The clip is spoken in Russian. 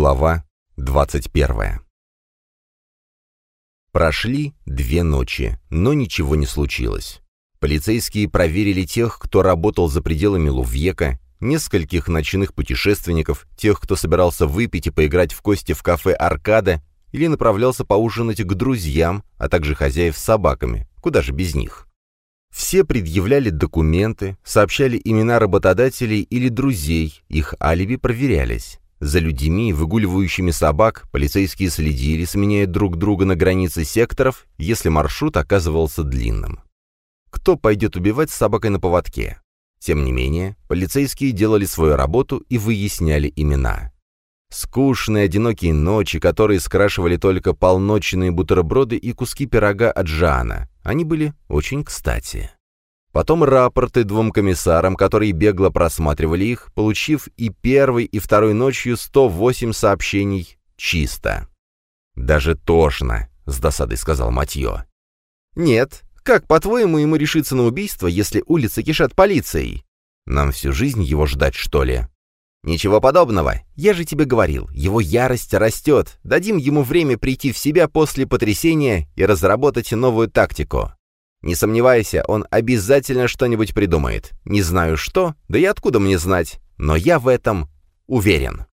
Глава 21 Прошли две ночи, но ничего не случилось. Полицейские проверили тех, кто работал за пределами Лувьека, нескольких ночных путешественников, тех, кто собирался выпить и поиграть в кости в кафе «Аркада» или направлялся поужинать к друзьям, а также хозяев с собаками, куда же без них. Все предъявляли документы, сообщали имена работодателей или друзей, их алиби проверялись. За людьми, выгуливающими собак, полицейские следили, сменяя друг друга на границе секторов, если маршрут оказывался длинным. Кто пойдет убивать с собакой на поводке? Тем не менее, полицейские делали свою работу и выясняли имена. Скучные одинокие ночи, которые скрашивали только полночные бутерброды и куски пирога от Жана, они были очень кстати. Потом рапорты двум комиссарам, которые бегло просматривали их, получив и первой, и второй ночью 108 сообщений чисто. «Даже тошно», — с досадой сказал Матье. «Нет. Как, по-твоему, ему решиться на убийство, если улицы кишат полицией? Нам всю жизнь его ждать, что ли?» «Ничего подобного. Я же тебе говорил, его ярость растет. Дадим ему время прийти в себя после потрясения и разработать новую тактику. Не сомневайся, он обязательно что-нибудь придумает. Не знаю что, да и откуда мне знать, но я в этом уверен.